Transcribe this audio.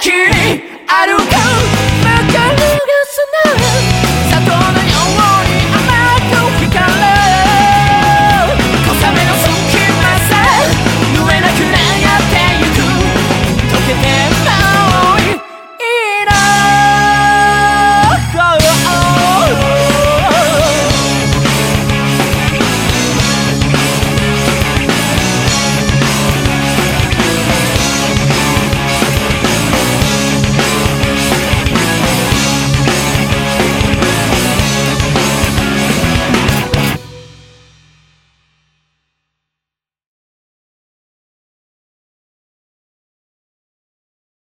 what you